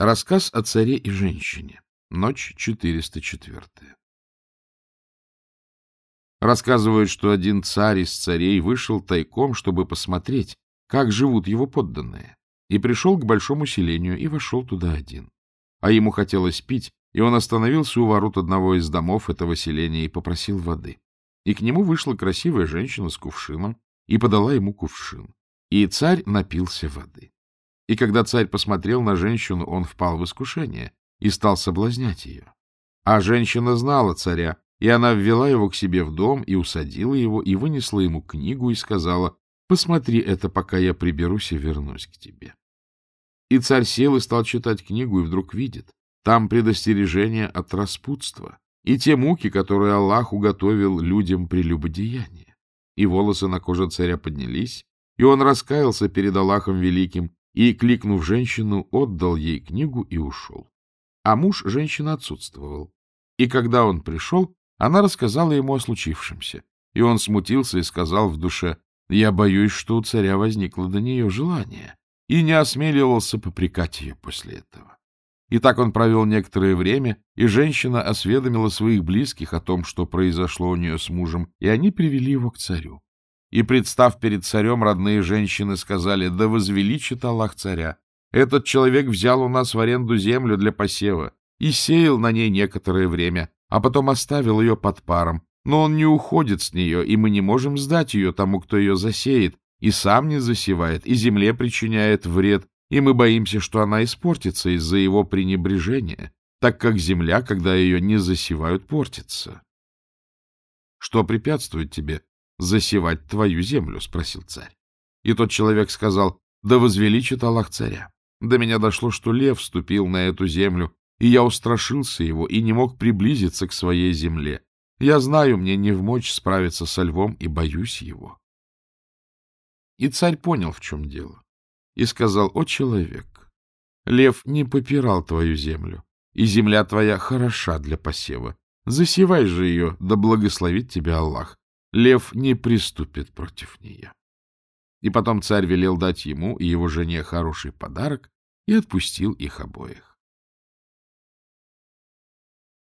Рассказ о царе и женщине. Ночь 404. Рассказывают, что один царь из царей вышел тайком, чтобы посмотреть, как живут его подданные, и пришел к большому селению и вошел туда один. А ему хотелось пить, и он остановился у ворот одного из домов этого селения и попросил воды. И к нему вышла красивая женщина с кувшином и подала ему кувшин. И царь напился воды. И когда царь посмотрел на женщину, он впал в искушение и стал соблазнять ее. А женщина знала царя, и она ввела его к себе в дом и усадила его, и вынесла ему книгу и сказала, «Посмотри это, пока я приберусь и вернусь к тебе». И царь сел и стал читать книгу, и вдруг видит, там предостережение от распутства и те муки, которые Аллах уготовил людям прелюбодеяния. И волосы на коже царя поднялись, и он раскаялся перед Аллахом Великим, и, кликнув женщину, отдал ей книгу и ушел. А муж женщины отсутствовал. И когда он пришел, она рассказала ему о случившемся. И он смутился и сказал в душе, «Я боюсь, что у царя возникло до нее желание» и не осмеливался попрекать ее после этого. И так он провел некоторое время, и женщина осведомила своих близких о том, что произошло у нее с мужем, и они привели его к царю. И, представ перед царем, родные женщины сказали, да возвеличит Аллах царя. Этот человек взял у нас в аренду землю для посева и сеял на ней некоторое время, а потом оставил ее под паром. Но он не уходит с нее, и мы не можем сдать ее тому, кто ее засеет, и сам не засевает, и земле причиняет вред, и мы боимся, что она испортится из-за его пренебрежения, так как земля, когда ее не засевают, портится. Что препятствует тебе засевать твою землю? — спросил царь. И тот человек сказал, да возвеличит Аллах царя. До меня дошло, что лев вступил на эту землю, и я устрашился его и не мог приблизиться к своей земле. Я знаю, мне не вмочь справиться со львом и боюсь его. И царь понял, в чем дело, и сказал, о человек, лев не попирал твою землю, и земля твоя хороша для посева. Засевай же ее, да благословит тебя Аллах лев не приступит против нее. И потом царь велел дать ему и его жене хороший подарок и отпустил их обоих.